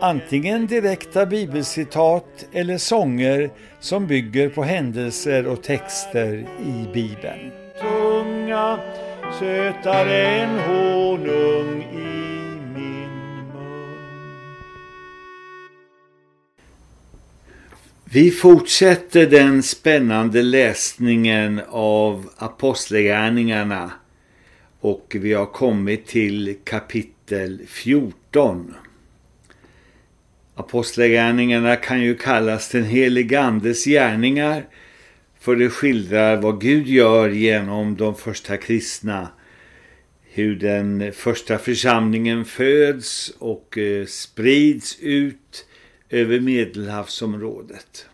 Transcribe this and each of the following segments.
antingen direkta bibelcitat eller sånger som bygger på händelser och texter i Bibeln. Tunga, sötare än honung i min mun. Vi fortsätter den spännande läsningen av Apostlagärningarna och vi har kommit till kapitel 14. Apostlagärningarna kan ju kallas den helige andes gärningar för det skildrar vad Gud gör genom de första kristna. Hur den första församlingen föds och eh, sprids ut över medelhavsområdet.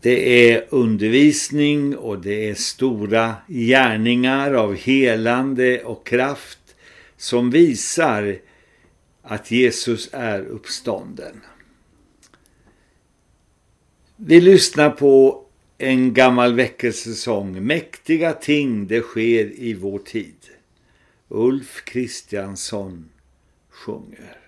Det är undervisning och det är stora gärningar av helande och kraft som visar att Jesus är uppstånden. Vi lyssnar på en gammal väckelsesång. Mäktiga ting det sker i vår tid. Ulf Kristiansson sjunger.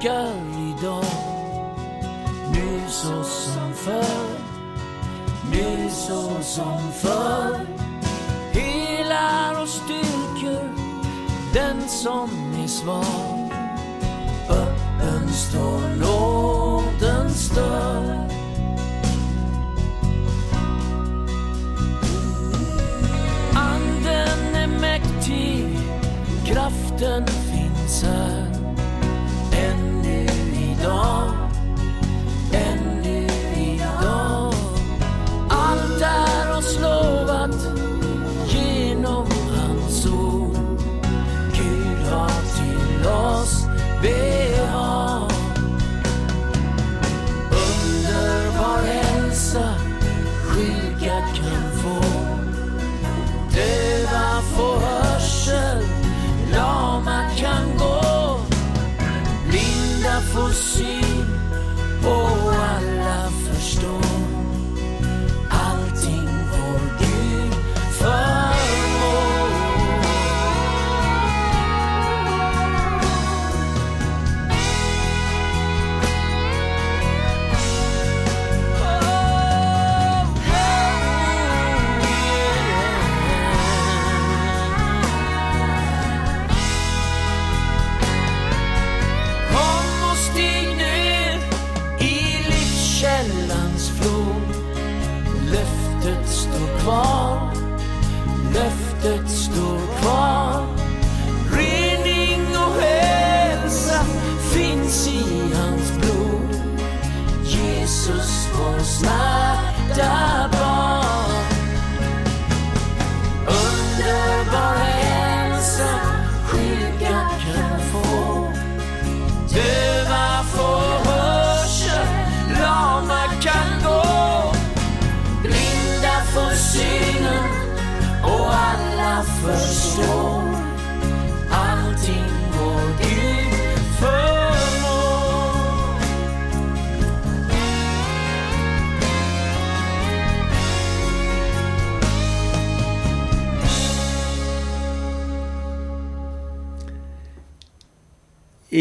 Verkar idag. Nu så som förr. Nu så som förr. Helar och styrker den som är svag. Öppen står nådens dörr Anden är mäktig, kraften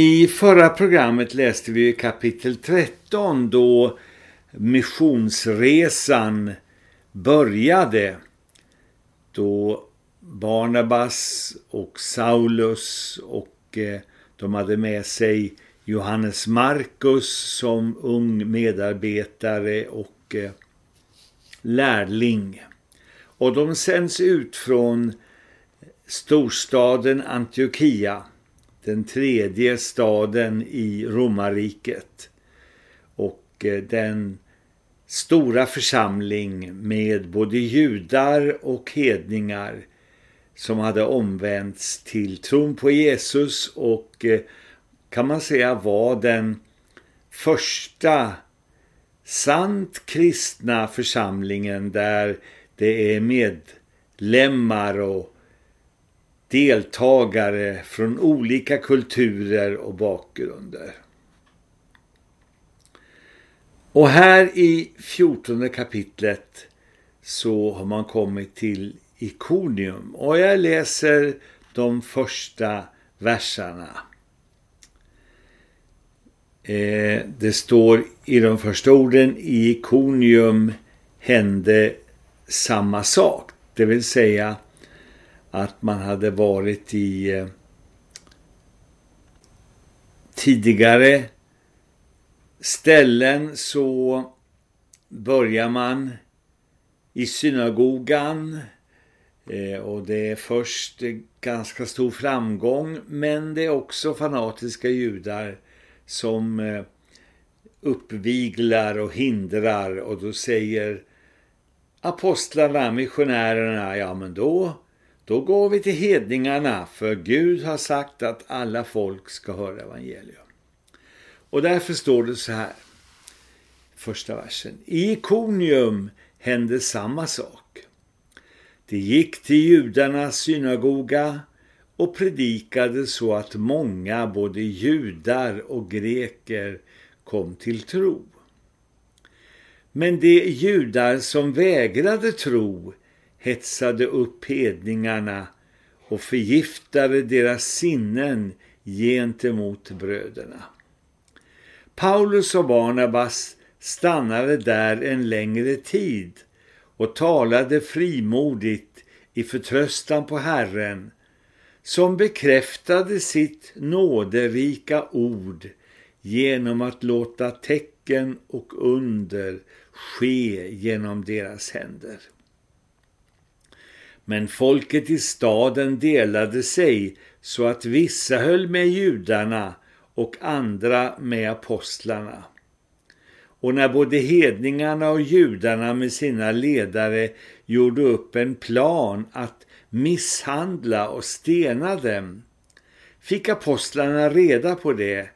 I förra programmet läste vi kapitel 13 då missionsresan började. Då Barnabas och Saulus och eh, de hade med sig Johannes Markus som ung medarbetare och eh, lärling. Och de sänds ut från storstaden Antiochia, den tredje staden i romarriket. Och eh, den stora församling med både judar och hedningar som hade omvänts till tron på Jesus och eh, kan man säga var den första sant kristna församlingen där det är medlemmar och deltagare från olika kulturer och bakgrunder. Och här i 14 kapitlet så har man kommit till Ikonium och jag läser de första verserna. Eh, det står i de första orden i Ikonium hände samma sak. Det vill säga att man hade varit i eh, tidigare ställen så börjar man i synagogan eh, och det är först ganska stor framgång men det är också fanatiska judar som eh, uppviglar och hindrar och då säger apostlarna, missionärerna, ja men då, då går vi till hedningarna för Gud har sagt att alla folk ska höra evangelium. Och därför står det så här, första versen. I Ikonium hände samma sak. Det gick till judarnas synagoga och predikade så att många, både judar och greker, kom till tro. Men de judar som vägrade tro hetsade upp hedningarna och förgiftade deras sinnen gentemot bröderna. Paulus och Barnabas stannade där en längre tid och talade frimodigt i förtröstan på Herren som bekräftade sitt nåderika ord genom att låta tecken och under ske genom deras händer. Men folket i staden delade sig så att vissa höll med judarna och andra med apostlarna. Och när både hedningarna och judarna med sina ledare gjorde upp en plan att misshandla och stena dem, fick apostlarna reda på det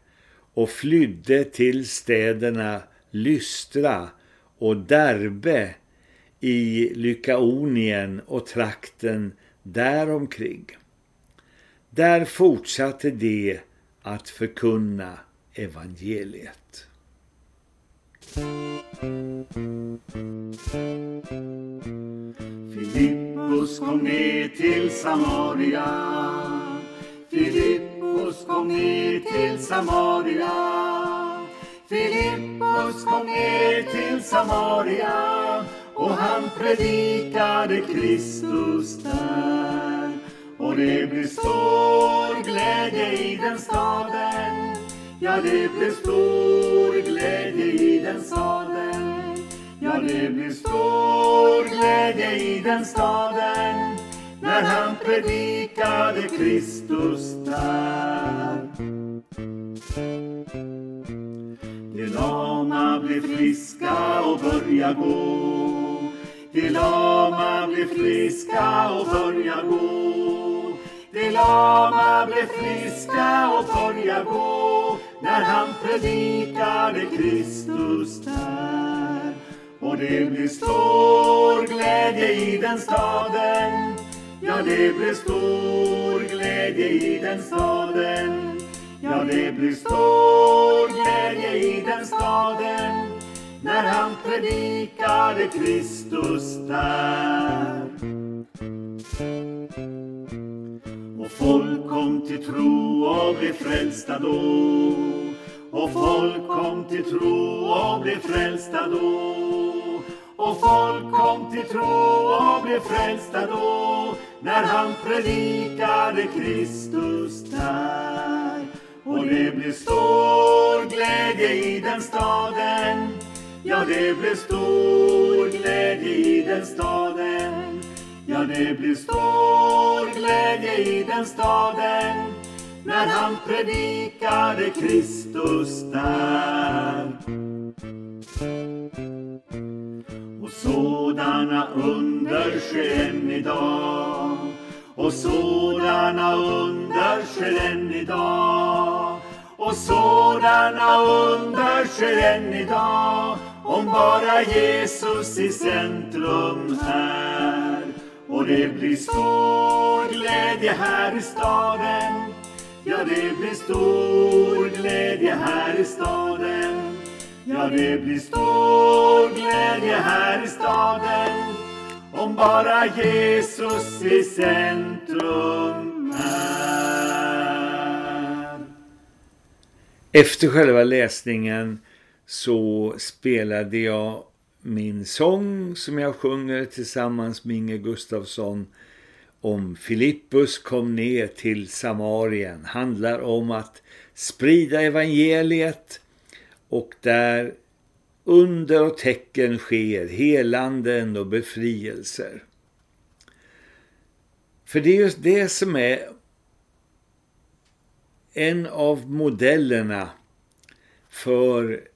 och flydde till städerna Lystra och Derbe i Lykaonien och trakten däromkring. Där fortsatte de att förkunna evangeliet. Filippus kom ner till Samaria Filippus kom ner till Samaria Filippus kom ner till Samaria och han predikade Kristus där och det blev stor glädje i den staden Ja, det blev stor glädje i den staden Ja, det blev stor glädje i den staden när han predikade Kristus där. De lama blev friska och börja gå. De lama blev friska och börja gå. De lama blev friska och börja gå när han predikade Kristus där. Och det blev stor glädje i den staden Ja, det blev stor glädje i den staden. Ja, det blev stor glädje i den staden när han predikade Kristus där. Och folk kom till tro och blev frälsta då. Och folk kom till tro och blev frälsta då. Och folk kom till tro och blev frälsta då när han predikade Kristus där. Och det blev stor glädje i den staden. Ja, det blev stor glädje i den staden. Ja, det blev stor glädje i den staden när han predikade Kristus där. Och sådana under sker än idag och sådana under sker än idag och sådana under sker än idag om bara Jesus i centrum är. Och det blir stor glädje här i staden Ja, det blir stor glädje här i staden Ja, det blir stor glädje här i staden om bara Jesus i centrum är. Efter själva läsningen så spelade jag min sång som jag sjunger tillsammans med Inge Gustafsson om Filippus kom ner till Samarien. Handlar om att sprida evangeliet och där under och tecken sker, helanden och befrielser. För det är just det som är en av modellerna för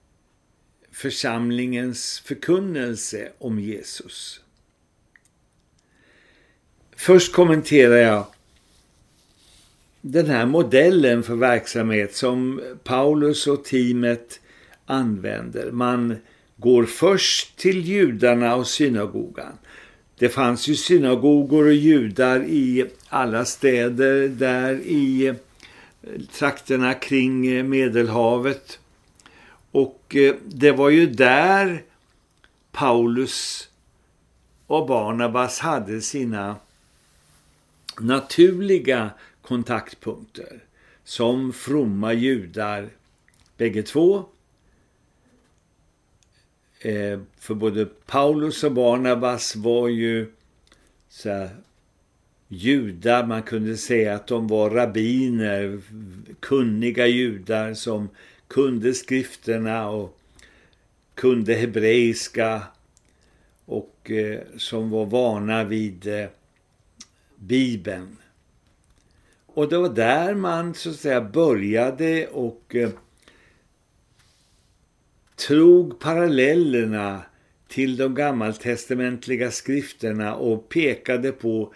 församlingens förkunnelse om Jesus. Först kommenterar jag den här modellen för verksamhet som Paulus och teamet använder. Man går först till judarna och synagogan. Det fanns ju synagogor och judar i alla städer där i trakterna kring Medelhavet. Och eh, det var ju där Paulus och Barnabas hade sina naturliga kontaktpunkter som fromma judar bägge två. Eh, för både Paulus och Barnabas var ju så här, judar, man kunde säga att de var rabbiner, kunniga judar som kunde skrifterna och kunde hebreiska och eh, som var vana vid eh, Bibeln. Och det var där man så att säga började och eh, trog parallellerna till de gammaltestamentliga skrifterna och pekade på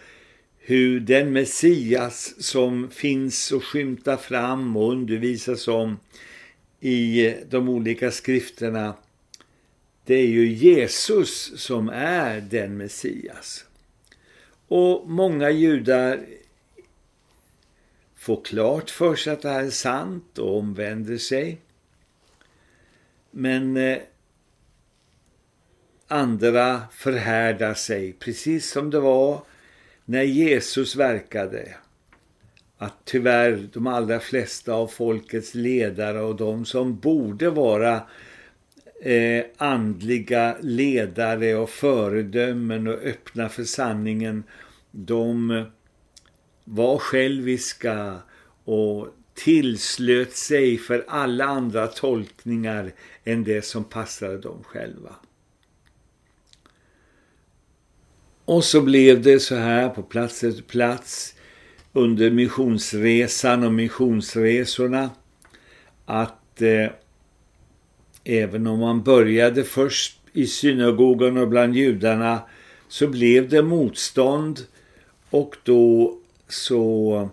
hur den Messias som finns och skymtar fram och undervisas om i de olika skrifterna, det är ju Jesus som är den Messias. Och många judar får klart för sig att det här är sant och omvänder sig. Men eh, andra förhärdar sig, precis som det var när Jesus verkade. Att tyvärr de allra flesta av folkets ledare och de som borde vara eh, andliga ledare och föredömen och öppna för sanningen, de var själviska och tillslöt sig för alla andra tolkningar än det som passade dem själva. Och så blev det så här på plats efter plats under missionsresan och missionsresorna att eh, även om man började först i synagogan och bland judarna så blev det motstånd och då så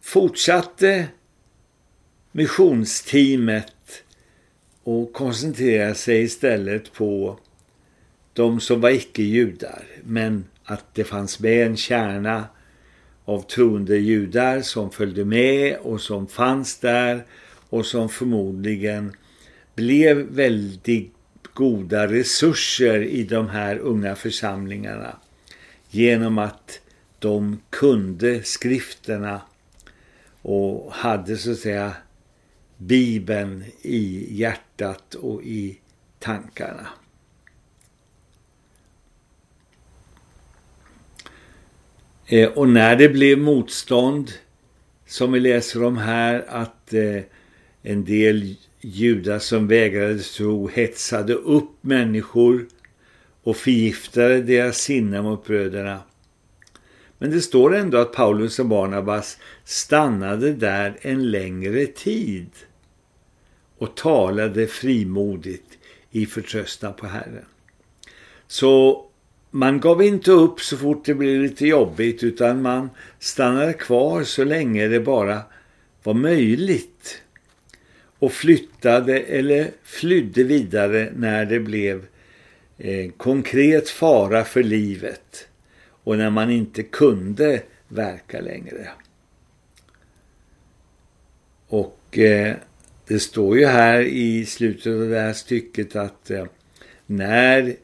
fortsatte missionsteamet och koncentrerade sig istället på de som var icke-judar. Men att det fanns med en kärna av troende judar som följde med och som fanns där och som förmodligen blev väldigt goda resurser i de här unga församlingarna genom att de kunde skrifterna och hade så att säga Bibeln i hjärtat och i tankarna. Eh, och när det blev motstånd, som vi läser om här, att eh, en del judar som vägrade tro hetsade upp människor och förgiftade deras sinne mot bröderna. Men det står ändå att Paulus och Barnabas stannade där en längre tid och talade frimodigt i förtröstan på Herren. Så man gav inte upp så fort det blev lite jobbigt utan man stannade kvar så länge det bara var möjligt och flyttade eller flydde vidare när det blev eh, konkret fara för livet och när man inte kunde verka längre. Och eh, det står ju här i slutet av det här stycket att eh, när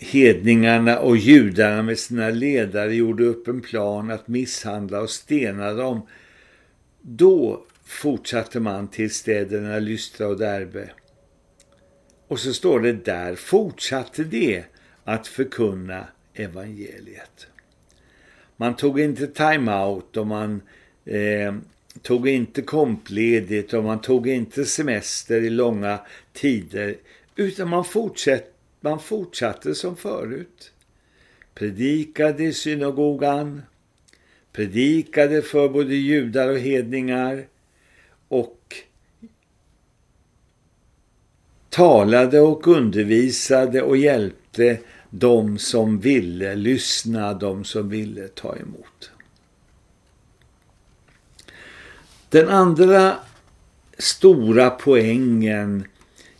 hedningarna och judarna med sina ledare gjorde upp en plan att misshandla och stena dem, då fortsatte man till städerna Lystra och Derbe. Och så står det där fortsatte det att förkunna evangeliet. Man tog inte time-out och man eh, tog inte kompledigt och man tog inte semester i långa tider utan man, fortsatte man fortsatte som förut. Predikade i synagogan, predikade för både judar och hedningar och talade och undervisade och hjälpte de som ville lyssna, de som ville ta emot. Den andra stora poängen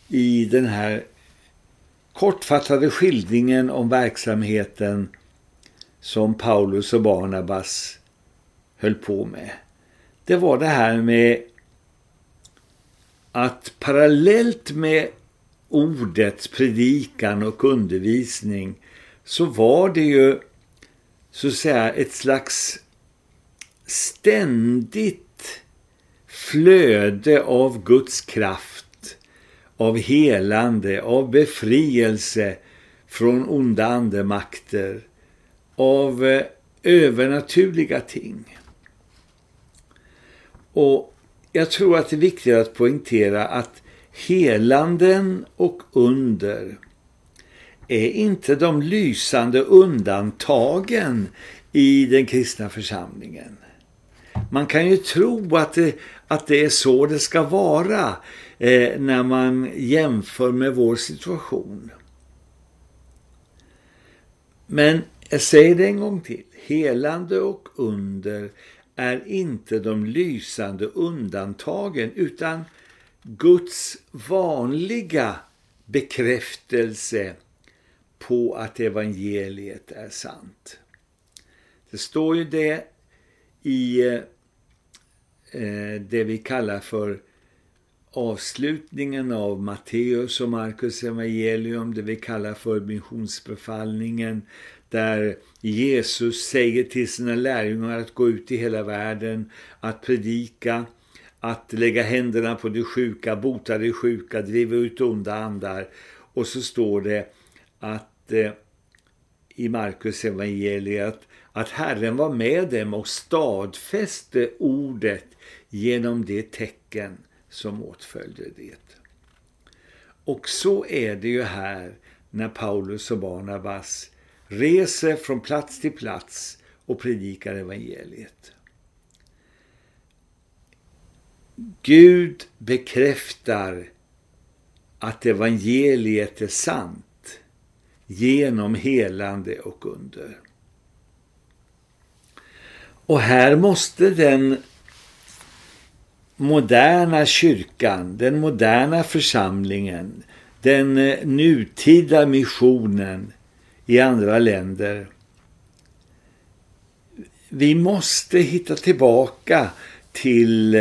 i den här kortfattade skildringen om verksamheten som Paulus och Barnabas höll på med. Det var det här med att parallellt med ordets predikan och undervisning så var det ju så att säga ett slags ständigt flöde av Guds kraft, av helande, av befrielse från onda andemakter, av eh, övernaturliga ting. Och jag tror att det är viktigt att poängtera att helanden och under är inte de lysande undantagen i den kristna församlingen. Man kan ju tro att det, att det är så det ska vara eh, när man jämför med vår situation. Men eh, jag säger det en gång till. Helande och under är inte de lysande undantagen utan Guds vanliga bekräftelse på att evangeliet är sant. Det står ju det i eh, eh, det vi kallar för avslutningen av Matteus och Markus evangelium, det vi kallar för missionsbefallningen, där Jesus säger till sina lärjungar att gå ut i hela världen, att predika, att lägga händerna på de sjuka, bota de sjuka, driva ut onda andar. Och så står det att eh, i Markus evangeliet att Herren var med dem och stadfäste ordet genom det tecken som åtföljde det. Och så är det ju här när Paulus och Barnabas reser från plats till plats och predikar evangeliet. Gud bekräftar att evangeliet är sant genom helande och under. Och här måste den moderna kyrkan, den moderna församlingen, den eh, nutida missionen i andra länder. Vi måste hitta tillbaka till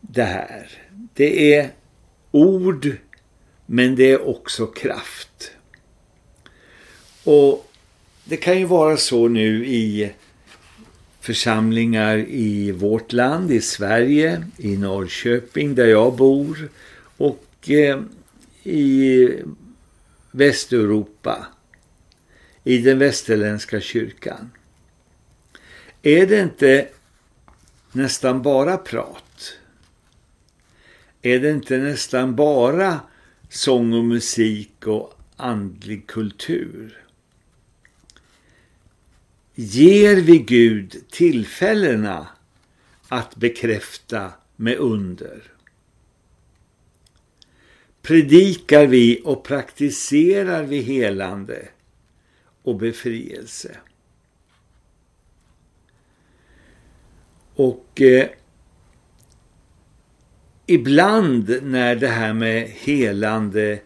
det här. Det är ord men det är också kraft. Och det kan ju vara så nu i församlingar i vårt land, i Sverige, i Norrköping där jag bor och eh, i Västeuropa, i den västerländska kyrkan. Är det inte nästan bara prat? Är det inte nästan bara sång och musik och andlig kultur? Ger vi Gud tillfällena att bekräfta med under? Predikar vi och praktiserar vi helande och befrielse? Och eh, ibland när det här med helande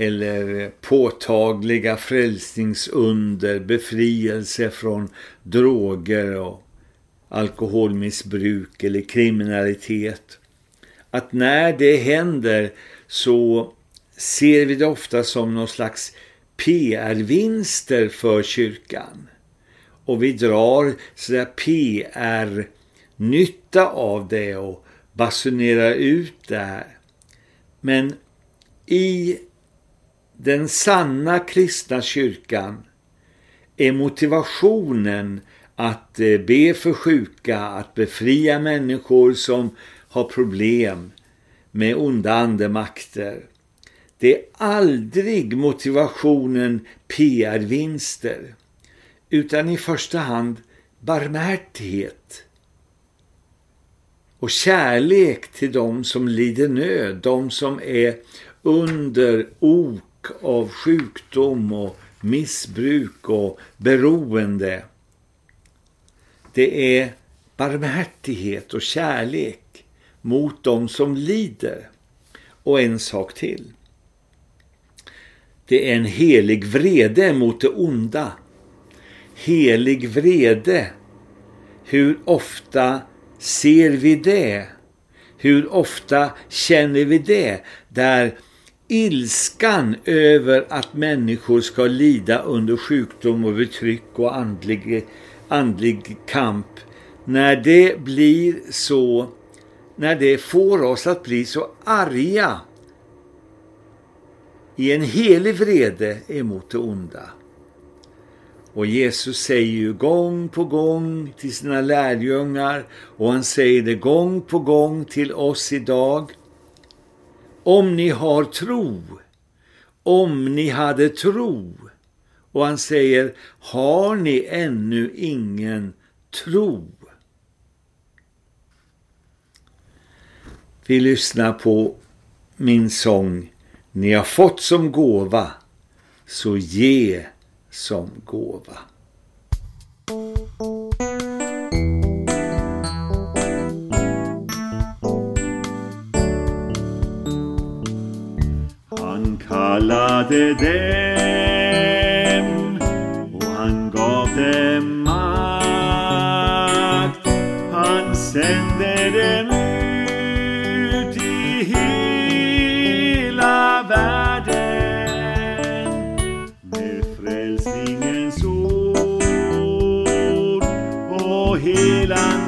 eller påtagliga frälsningsunder, befrielse från droger och alkoholmissbruk eller kriminalitet. Att när det händer så ser vi det ofta som någon slags PR-vinster för kyrkan. Och vi drar sådär PR-nytta av det och basunerar ut det här. Men i den sanna kristna kyrkan är motivationen att eh, be för sjuka, att befria människor som har problem med onda andemakter. Det är aldrig motivationen PR-vinster utan i första hand barmhärtighet och kärlek till dem som lider nöd, de som är under ok av sjukdom och missbruk och beroende. Det är barmhärtighet och kärlek mot dem som lider. Och en sak till. Det är en helig vrede mot det onda. Helig vrede. Hur ofta ser vi det? Hur ofta känner vi det? Där ilskan över att människor ska lida under sjukdom och betryck och andlig, andlig kamp. När det blir så, när det får oss att bli så arga i en helig vrede emot det onda. Och Jesus säger ju gång på gång till sina lärjungar och han säger det gång på gång till oss idag om ni har tro, om ni hade tro. Och han säger, har ni ännu ingen tro? Vi lyssnar på min sång Ni har fått som gåva, så ge som gåva. Kallade dem och han gav dem makt. Han sände dem ut i hela världen med frälsningens ord och helande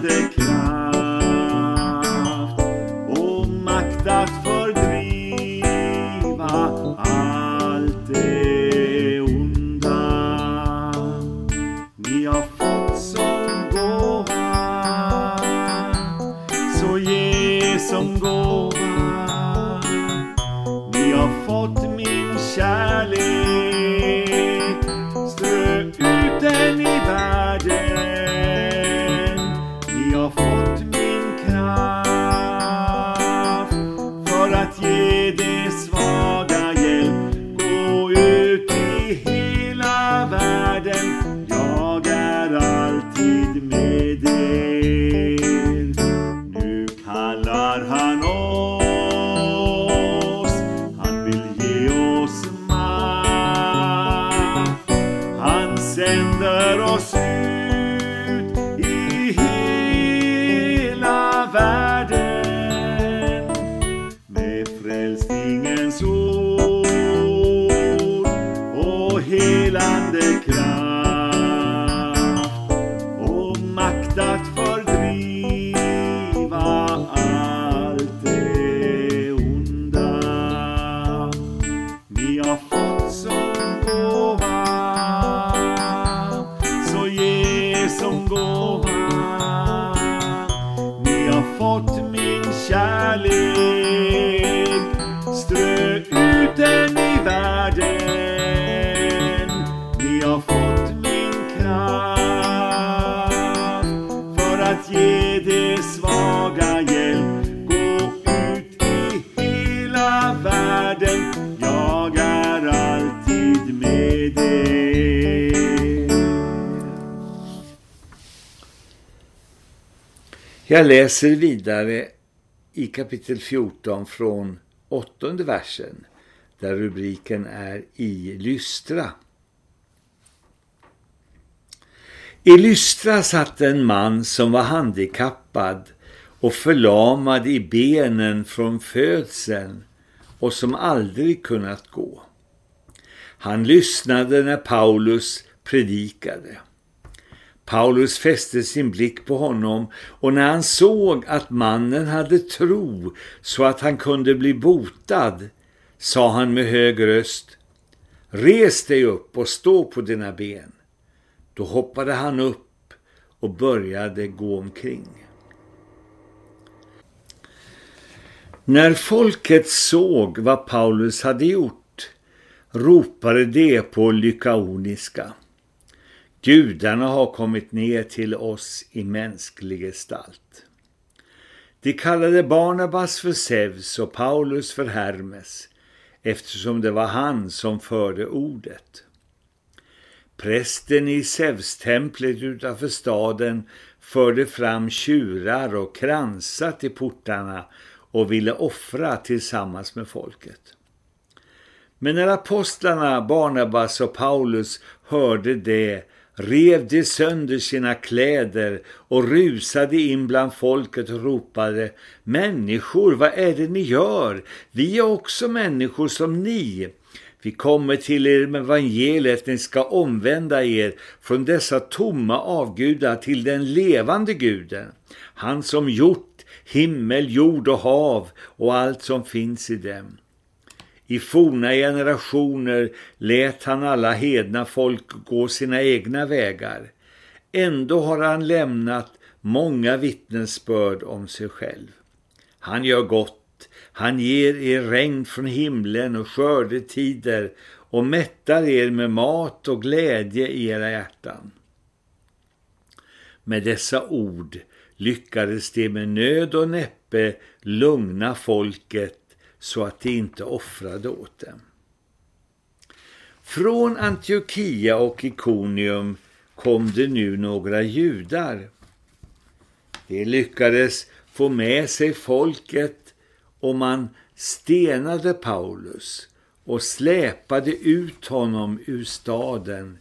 Jag läser vidare i kapitel 14 från åttonde versen där rubriken är I Lystra. I Lystra satt en man som var handikappad och förlamad i benen från födseln och som aldrig kunnat gå. Han lyssnade när Paulus predikade. Paulus fäste sin blick på honom och när han såg att mannen hade tro så att han kunde bli botad sa han med hög röst Res dig upp och stå på dina ben. Då hoppade han upp och började gå omkring. När folket såg vad Paulus hade gjort ropade de på lykaoniska. Gudarna har kommit ner till oss i mänsklig gestalt. De kallade Barnabas för Zeus och Paulus för Hermes eftersom det var han som förde ordet. Prästen i Zeus-templet utanför staden förde fram tjurar och kransar till portarna och ville offra tillsammans med folket. Men när apostlarna Barnabas och Paulus hörde det rev de sönder sina kläder och rusade in bland folket och ropade Människor, vad är det ni gör? Vi är också människor som ni. Vi kommer till er med evangeliet, ni ska omvända er från dessa tomma avgudar till den levande guden. Han som gjort himmel, jord och hav och allt som finns i dem. I forna generationer lät han alla hedna folk gå sina egna vägar. Ändå har han lämnat många vittnesbörd om sig själv. Han gör gott, han ger er regn från himlen och skördetider och mättar er med mat och glädje i era hjärtan. Med dessa ord lyckades det med nöd och näppe lugna folket så att de inte offrade åt dem. Från Antiochia och Iconium kom det nu några judar. De lyckades få med sig folket och man stenade Paulus och släpade ut honom ur staden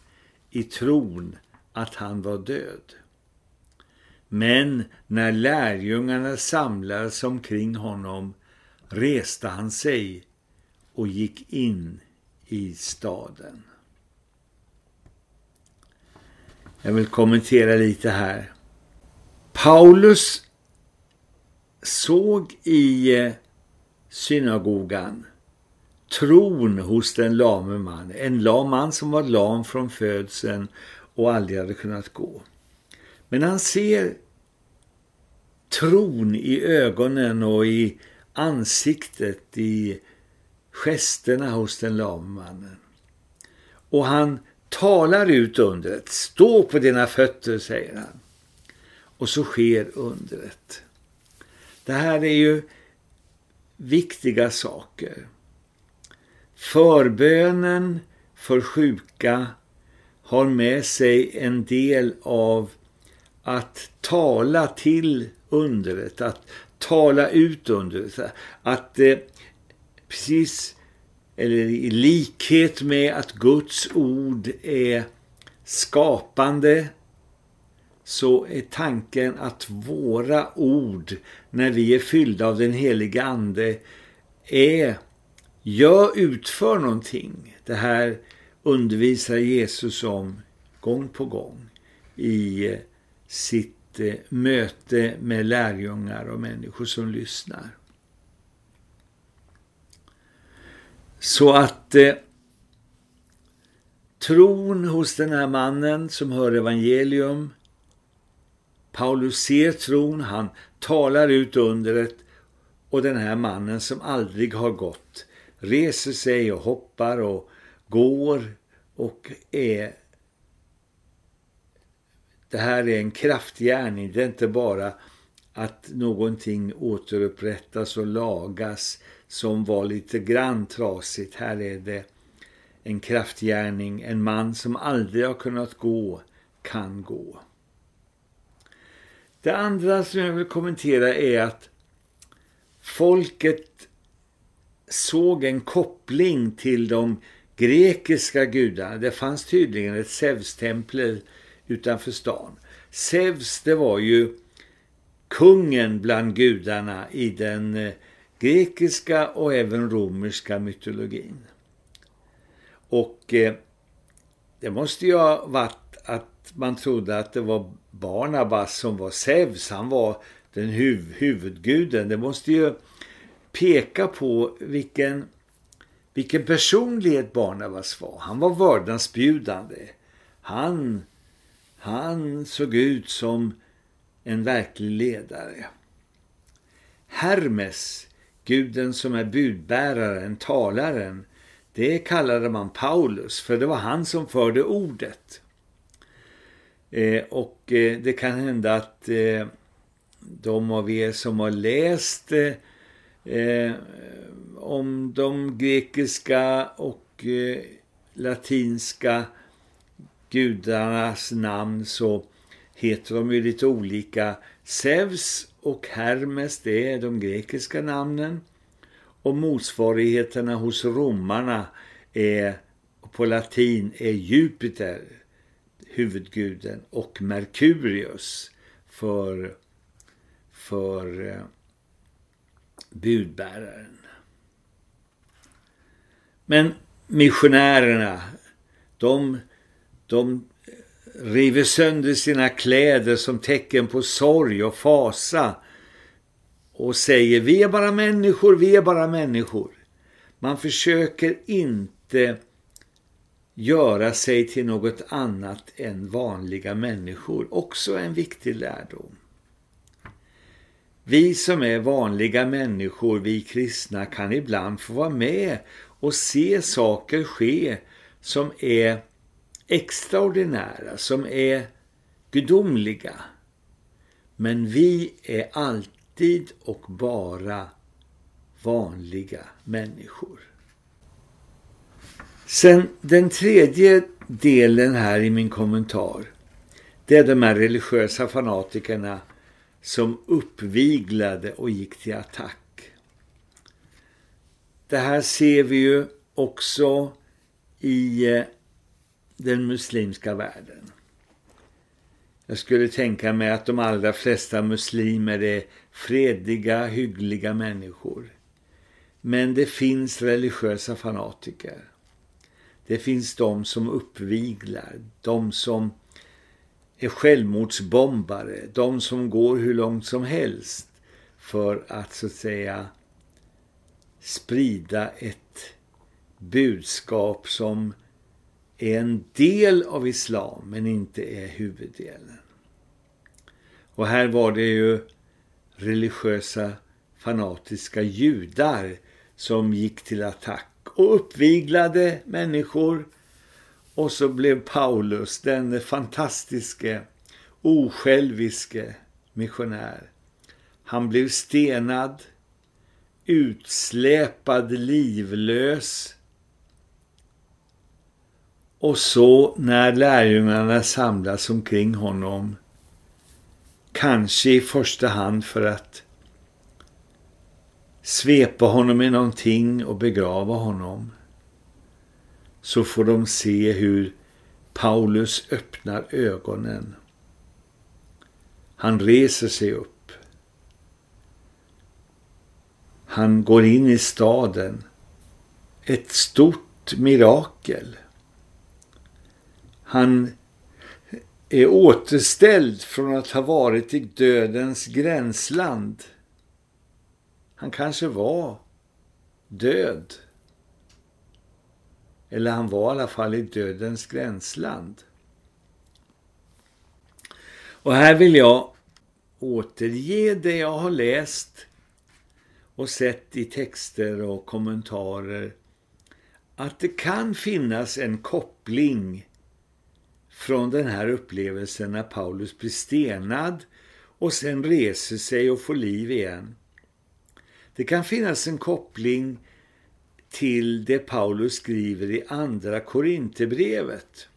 i tron att han var död. Men när lärjungarna samlades omkring honom reste han sig och gick in i staden. Jag vill kommentera lite här. Paulus såg i eh, synagogan tron hos den lame man. En lam man som var lam från födseln och aldrig hade kunnat gå. Men han ser tron i ögonen och i ansiktet, i gesterna hos den lammannen. Och han talar ut undret. Stå på dina fötter, säger han. Och så sker undret. Det här är ju viktiga saker. Förbönen för sjuka har med sig en del av att tala till undret, att tala ut under. Att eh, precis eller i likhet med att Guds ord är skapande så är tanken att våra ord när vi är fyllda av den heliga ande är gör, utför någonting. Det här undervisar Jesus om gång på gång i eh, sitt eh, möte med lärjungar och människor som lyssnar. Så att eh, tron hos den här mannen som hör evangelium, Paulus ser tron, han talar ut undret och den här mannen som aldrig har gått reser sig och hoppar och går och är det här är en kraftgärning, det är inte bara att någonting återupprättas och lagas som var lite grann trasigt. Här är det en kraftgärning, en man som aldrig har kunnat gå kan gå. Det andra som jag vill kommentera är att folket såg en koppling till de grekiska gudarna. Det fanns tydligen ett Zeus-tempel utanför stan. Zeus det var ju kungen bland gudarna i den eh, grekiska och även romerska mytologin. Och eh, det måste ju ha varit att man trodde att det var Barnabas som var Zeus. Han var den huv huvudguden. Det måste ju peka på vilken, vilken personlighet Barnabas var. Han var vördnadsbjudande. Han, han såg ut som en verklig ledare. Hermes, guden som är budbäraren, talaren, det kallade man Paulus för det var han som förde ordet. Eh, och eh, det kan hända att eh, de av er som har läst eh, om de grekiska och eh, latinska gudarnas namn så heter de ju lite olika. Zeus och Hermes, det är de grekiska namnen. Och motsvarigheterna hos romarna är på latin är Jupiter, huvudguden, och Merkurius för, för eh, budbäraren. Men missionärerna, de, de river sönder sina kläder som tecken på sorg och fasa och säger vi är bara människor, vi är bara människor. Man försöker inte göra sig till något annat än vanliga människor. Också en viktig lärdom. Vi som är vanliga människor, vi kristna, kan ibland få vara med och se saker ske som är extraordinära, som är gudomliga. Men vi är alltid och bara vanliga människor. Sen den tredje delen här i min kommentar, det är de här religiösa fanatikerna som uppviglade och gick till attack. Det här ser vi ju också i eh, den muslimska världen. Jag skulle tänka mig att de allra flesta muslimer är fredliga, hyggliga människor. Men det finns religiösa fanatiker. Det finns de som uppviglar, de som är självmordsbombare. De som går hur långt som helst för att så att säga sprida ett budskap som är en del av islam men inte är huvuddelen. Och här var det ju religiösa fanatiska judar som gick till attack och uppviglade människor och så blev Paulus den fantastiske, osjälviske missionär. Han blev stenad, utsläpad, livlös. Och så när lärjungarna samlas omkring honom, kanske i första hand för att svepa honom i någonting och begrava honom så får de se hur Paulus öppnar ögonen. Han reser sig upp. Han går in i staden. Ett stort mirakel. Han är återställd från att ha varit i dödens gränsland. Han kanske var död. Eller han var i alla fall i dödens gränsland. Och här vill jag återge det jag har läst och sett i texter och kommentarer att det kan finnas en koppling från den här upplevelsen när Paulus blir stenad och sen reser sig och får liv igen. Det kan finnas en koppling till det Paulus skriver i andra Korinthierbrevet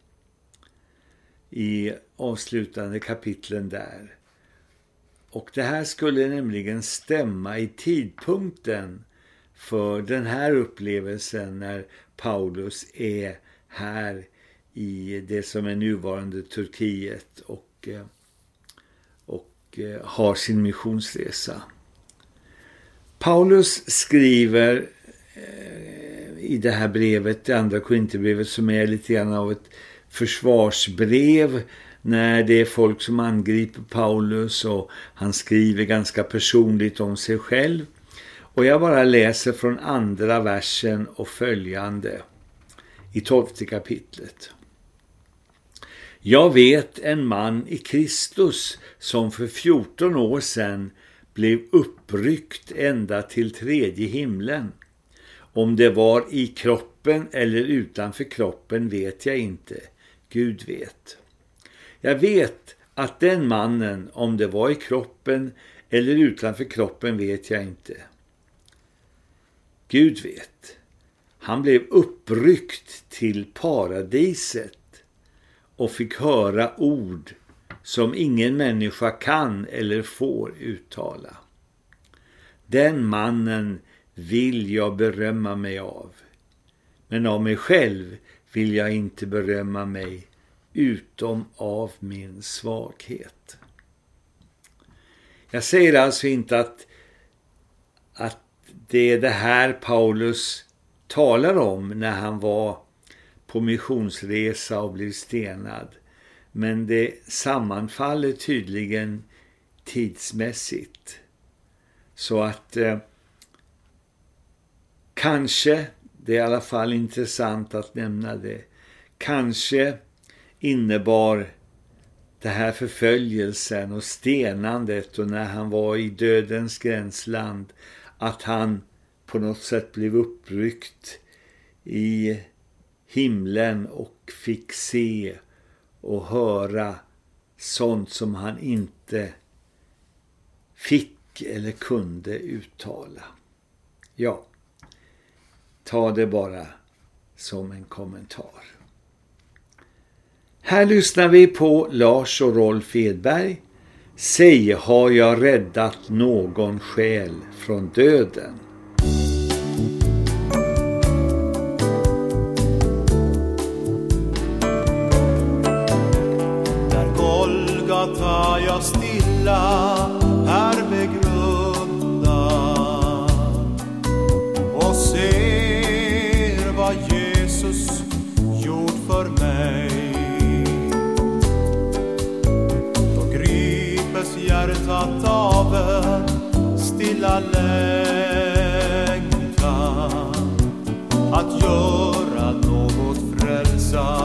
i avslutande kapitlen där. Och det här skulle nämligen stämma i tidpunkten för den här upplevelsen när Paulus är här i det som är nuvarande Turkiet och, eh, och eh, har sin missionsresa. Paulus skriver eh, i det här brevet, det andra Korinthierbrevet som är lite grann av ett försvarsbrev när det är folk som angriper Paulus och han skriver ganska personligt om sig själv. Och jag bara läser från andra versen och följande i tolfte kapitlet. Jag vet en man i Kristus som för 14 år sedan blev uppryckt ända till tredje himlen. Om det var i kroppen eller utanför kroppen vet jag inte. Gud vet. Jag vet att den mannen, om det var i kroppen eller utanför kroppen vet jag inte. Gud vet. Han blev uppryckt till paradiset och fick höra ord som ingen människa kan eller får uttala. Den mannen vill jag berömma mig av. Men av mig själv vill jag inte berömma mig utom av min svaghet. Jag säger alltså inte att, att det är det här Paulus talar om när han var på missionsresa och blev stenad. Men det sammanfaller tydligen tidsmässigt. Så att eh, kanske, det är i alla fall intressant att nämna det, kanske innebar det här förföljelsen och stenandet och när han var i dödens gränsland att han på något sätt blev uppryckt i himlen och fick se och höra sånt som han inte fick eller kunde uttala. Ja, ta det bara som en kommentar. Här lyssnar vi på Lars och Rolf Edberg. Säg har jag räddat någon själ från döden. Vila är begrundad och ser vad Jesus gjort för mig. Då gripes hjärtat av en stilla längtan att göra något frälsande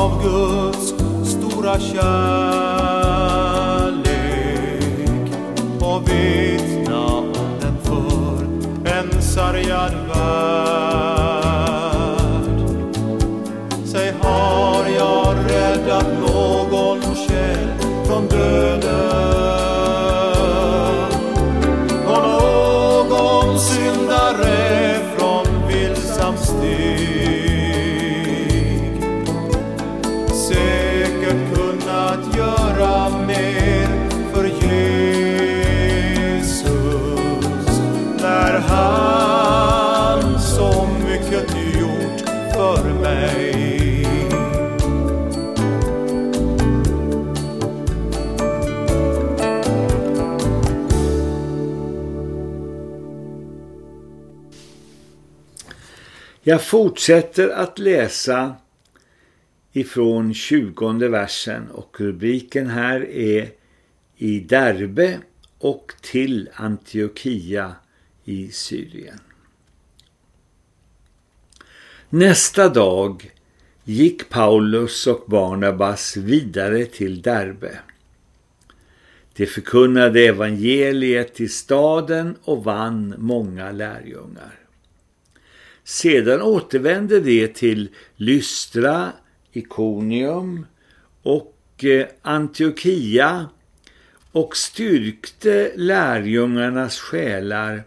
av Guds stora kärlek. Jag fortsätter att läsa ifrån 20 versen och rubriken här är i Derbe och till Antiochia i Syrien. Nästa dag gick Paulus och Barnabas vidare till Derbe. De förkunnade evangeliet i staden och vann många lärjungar. Sedan återvände de till Lystra, Ikonium och eh, Antiochia och styrkte lärjungarnas själar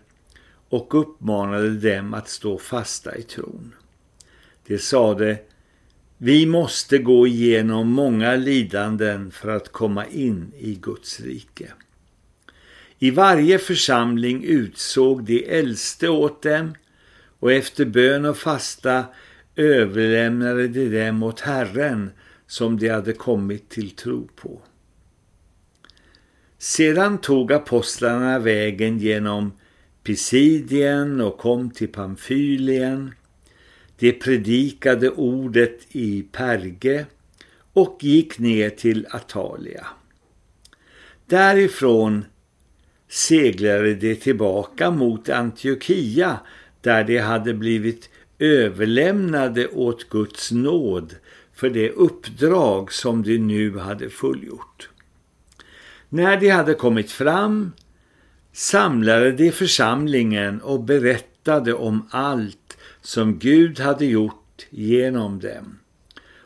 och uppmanade dem att stå fasta i tron. De sade, vi måste gå igenom många lidanden för att komma in i Guds rike. I varje församling utsåg de äldste åt dem och efter bön och fasta överlämnade de dem åt Herren som de hade kommit till tro på. Sedan tog apostlarna vägen genom Pisidien och kom till Pamfylien. De predikade ordet i Perge och gick ner till Atalia. Därifrån seglade de tillbaka mot Antiochia där de hade blivit överlämnade åt Guds nåd för det uppdrag som de nu hade fullgjort. När de hade kommit fram samlade de församlingen och berättade om allt som Gud hade gjort genom dem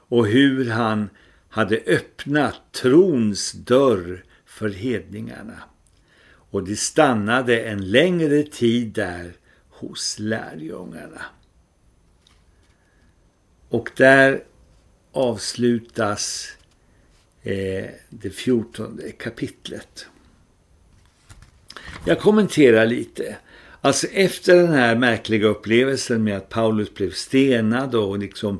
och hur han hade öppnat trons dörr för hedningarna. Och de stannade en längre tid där hos lärjungarna. Och där avslutas eh, det fjortonde kapitlet. Jag kommenterar lite. Alltså efter den här märkliga upplevelsen med att Paulus blev stenad och liksom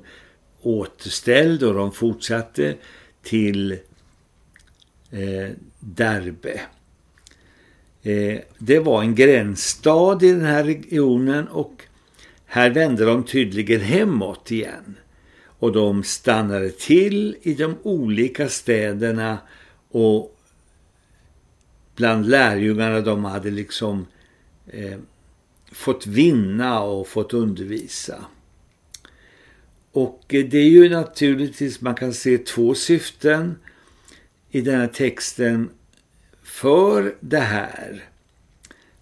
återställd och de fortsatte till eh, Derbe. Eh, det var en gränsstad i den här regionen och här vände de tydligen hemåt igen. Och de stannade till i de olika städerna och bland lärjungarna de hade liksom eh, fått vinna och fått undervisa. Och eh, det är ju naturligtvis, man kan se två syften i den här texten för det här.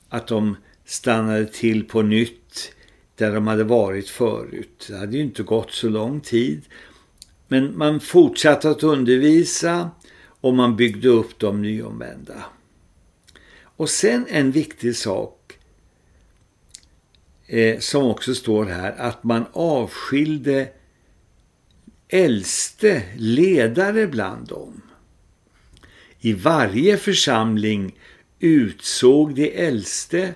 Att de stannade till på nytt där de hade varit förut. Det hade ju inte gått så lång tid. Men man fortsatte att undervisa och man byggde upp de nyomvända. Och sen en viktig sak eh, som också står här, att man avskilde äldste ledare bland dem. I varje församling utsåg de äldste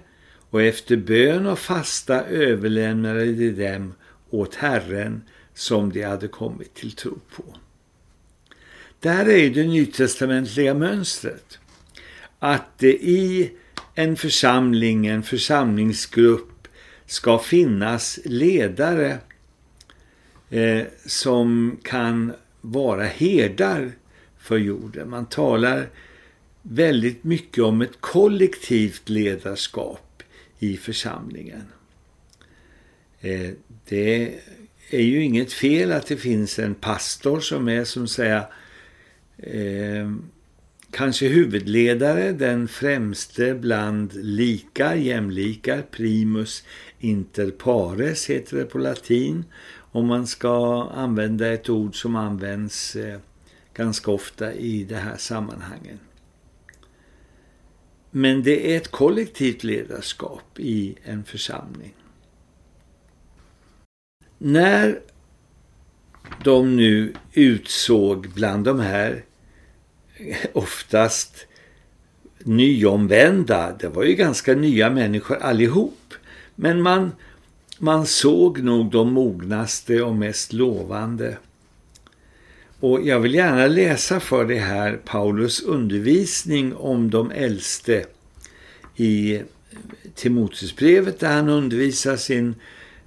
och efter bön och fasta överlämnade de dem åt Herren som de hade kommit till tro på. Där är det nytestamentliga mönstret. Att det i en församling, en församlingsgrupp ska finnas ledare eh, som kan vara herdar för jorden. Man talar väldigt mycket om ett kollektivt ledarskap i församlingen. Eh, det är ju inget fel att det finns en pastor som är som säga eh, kanske huvudledare, den främste bland lika, jämlikar, primus inter pares heter det på latin. Om man ska använda ett ord som används eh, ganska ofta i det här sammanhangen. Men det är ett kollektivt ledarskap i en församling. När de nu utsåg bland de här oftast nyomvända, det var ju ganska nya människor allihop, men man, man såg nog de mognaste och mest lovande. Och jag vill gärna läsa för det här Paulus undervisning om de äldste i Timoteusbrevet där han undervisar sin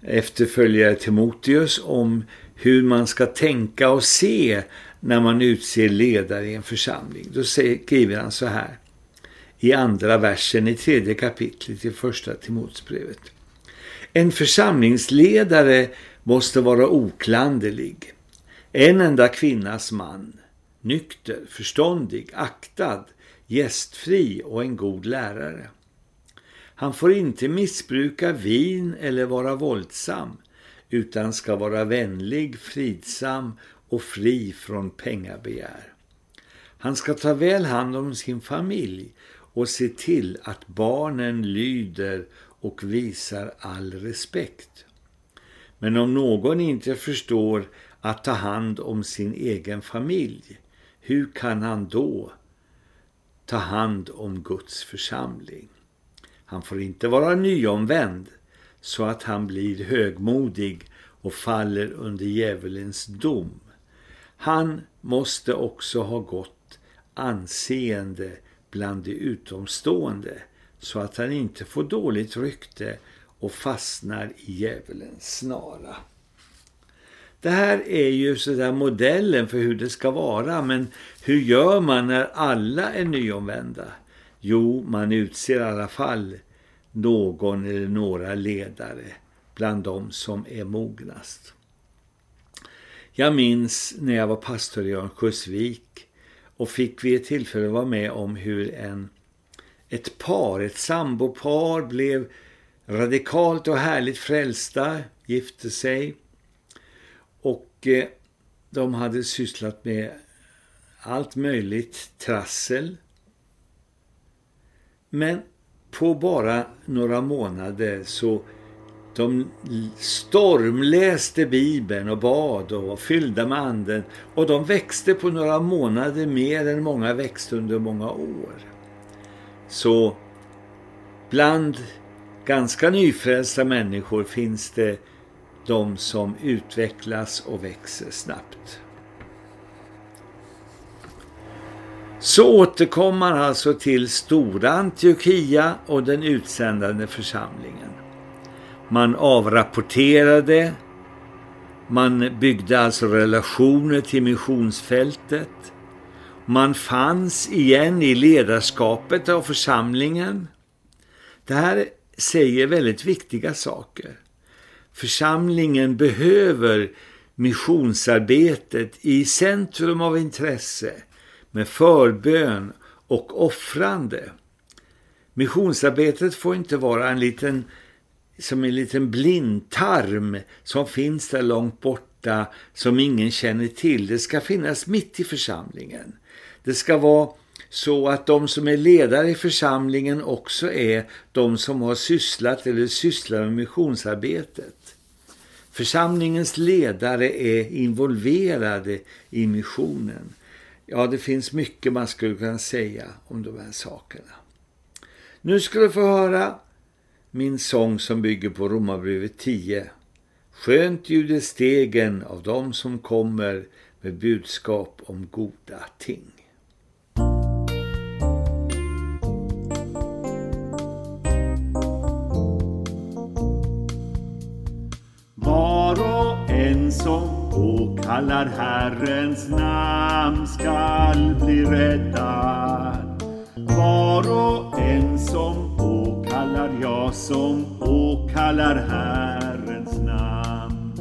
efterföljare Timoteus om hur man ska tänka och se när man utser ledare i en församling. Då skriver han så här i andra versen i tredje kapitlet i första Timoteusbrevet. En församlingsledare måste vara oklanderlig. En enda kvinnas man, nykter, förståndig, aktad, gästfri och en god lärare. Han får inte missbruka vin eller vara våldsam utan ska vara vänlig, fridsam och fri från pengabegär. Han ska ta väl hand om sin familj och se till att barnen lyder och visar all respekt. Men om någon inte förstår att ta hand om sin egen familj, hur kan han då ta hand om Guds församling? Han får inte vara nyomvänd så att han blir högmodig och faller under djävulens dom. Han måste också ha gott anseende bland de utomstående så att han inte får dåligt rykte och fastnar i djävulens snara. Det här är ju sådär modellen för hur det ska vara men hur gör man när alla är nyomvända? Jo, man utser i alla fall någon eller några ledare bland dem som är mognast. Jag minns när jag var pastor i Örnsköldsvik och fick vid ett tillfälle vara med om hur en, ett par, ett sambopar blev radikalt och härligt frälsta, gifte sig och eh, de hade sysslat med allt möjligt trassel. Men på bara några månader så de stormläste Bibeln och bad och var fyllda med anden och de växte på några månader mer än många växte under många år. Så bland ganska nyfrälsta människor finns det de som utvecklas och växer snabbt. Så återkom man alltså till Stora Antiochia och den utsändande församlingen. Man avrapporterade, man byggde alltså relationer till missionsfältet. Man fanns igen i ledarskapet av församlingen. Det här säger väldigt viktiga saker. Församlingen behöver missionsarbetet i centrum av intresse med förbön och offrande. Missionsarbetet får inte vara en liten, som en liten blindtarm som finns där långt borta som ingen känner till. Det ska finnas mitt i församlingen. Det ska vara så att de som är ledare i församlingen också är de som har sysslat eller sysslar med missionsarbetet. Församlingens ledare är involverade i missionen. Ja, det finns mycket man skulle kunna säga om de här sakerna. Nu ska du få höra min sång som bygger på Romarbrevet 10. Skönt ljuder stegen av dem som kommer med budskap om goda ting. Som åkallar Herrens namn skall bli räddad. Var och en som åkallar, ja, som åkallar Herrens namn.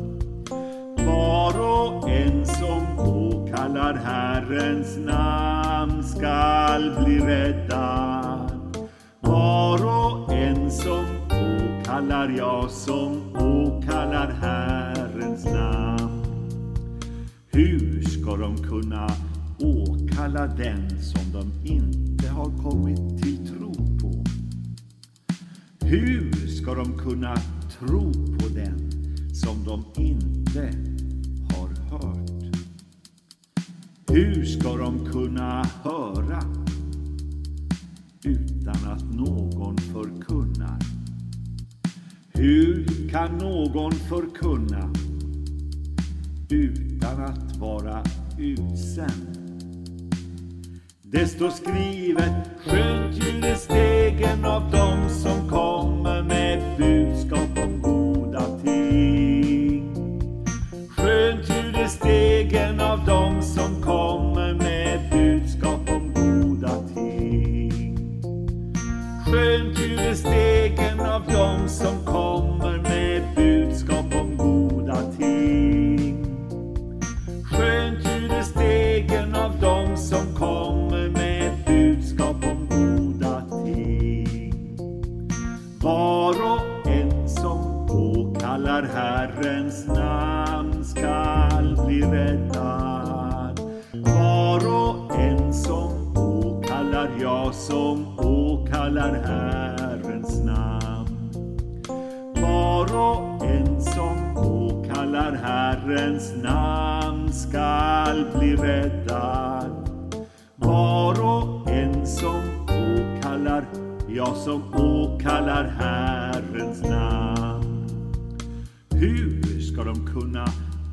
Var och en som åkallar Herrens namn skall bli räddad. Var och en som åkallar, ja, som åkallar Herrens namn. Hur ska de kunna åkalla den som de inte har kommit till tro på? Hur ska de kunna tro på den som de inte har hört? Hur ska de kunna höra utan att någon förkunnar? Hur kan någon förkunna utan att vara utsänd? Det står skrivet, skönt ljuder stegen av dem som kommer med budskap om goda ting. Skönt ljuder stegen av dem som kommer prisar Herrens namn. Var och en som åkallar Herrens namn skall bli räddad. Var och en som åkallar, ja, som åkallar Herrens namn. Hur ska de kunna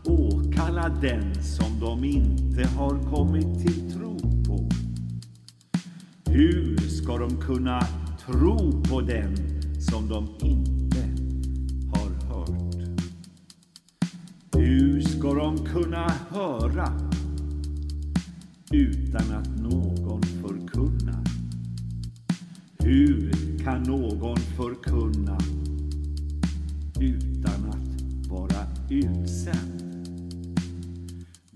åkalla den som de inte har kommit till tro på? Hur ska de kunna tro på den som de inte har hört? Hur ska de kunna höra utan att någon förkunnar? Hur kan någon förkunna utan att vara utsänd?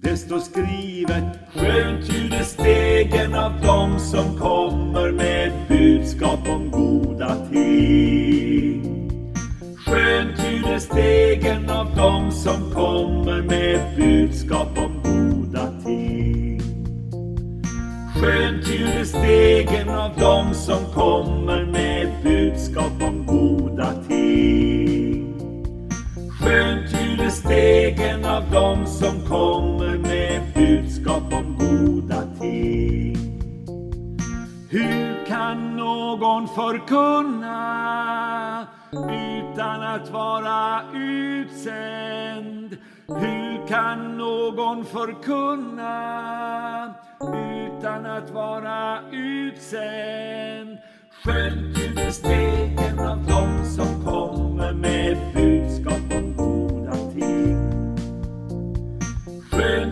Det står skrivet, skönt ljuder stegen av dem som kommer med budskap om goda ting. Skönt ljuder stegen av dem som kommer med budskap om goda ting. Skönt ljuder stegen av dem som kommer med budskap om goda ting. Skönt ljuder stegen av dem som kommer goda ting. Hur kan någon förkunna utan att vara utsänd? Hur kan någon förkunna utan att vara utsänd? Skönt du stegen av dem som kommer med budskap om goda ting. Skönt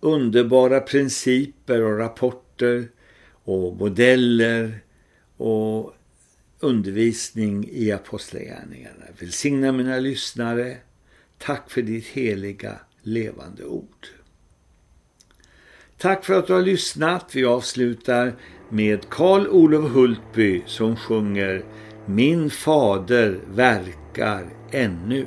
underbara principer och rapporter och modeller och undervisning i apostlagärningarna. Välsigna mina lyssnare. Tack för ditt heliga levande ord. Tack för att du har lyssnat. Vi avslutar med Karl Olof Hultby som sjunger Min fader verkar ännu.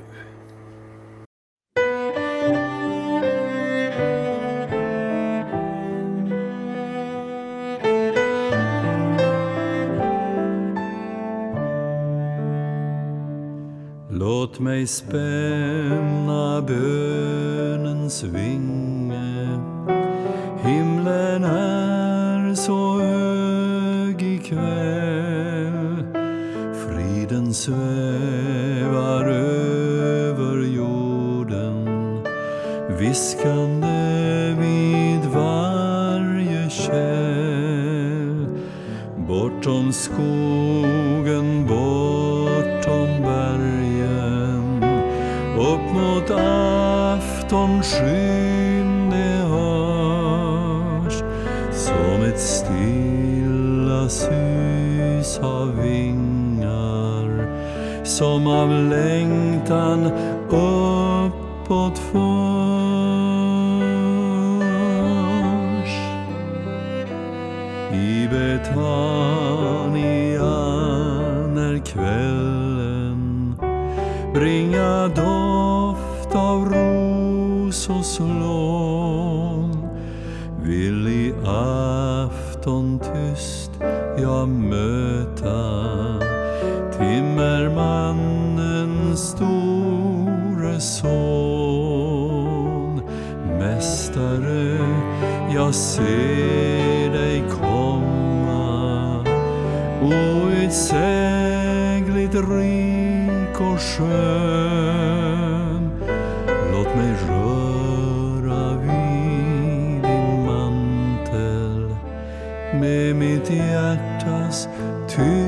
Mig spänna bönens vinge. Himlen är så hög ikväll. Friden svävar över jorden. Viskande Som av längtan skön. Låt mig röra vid din mantel med mitt hjärtas tysta